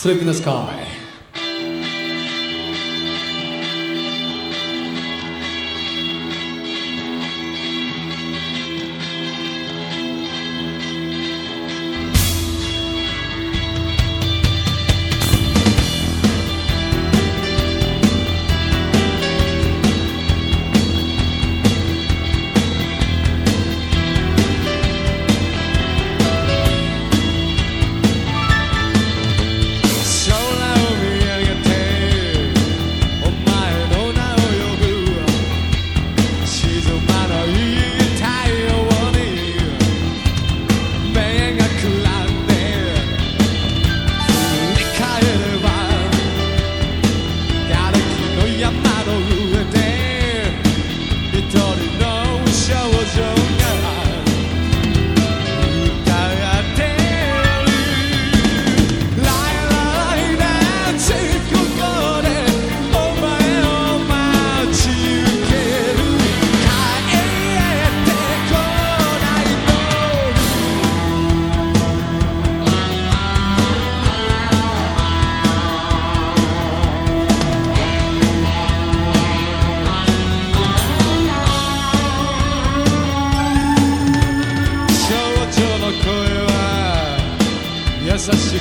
Sleep in the Sky. Esas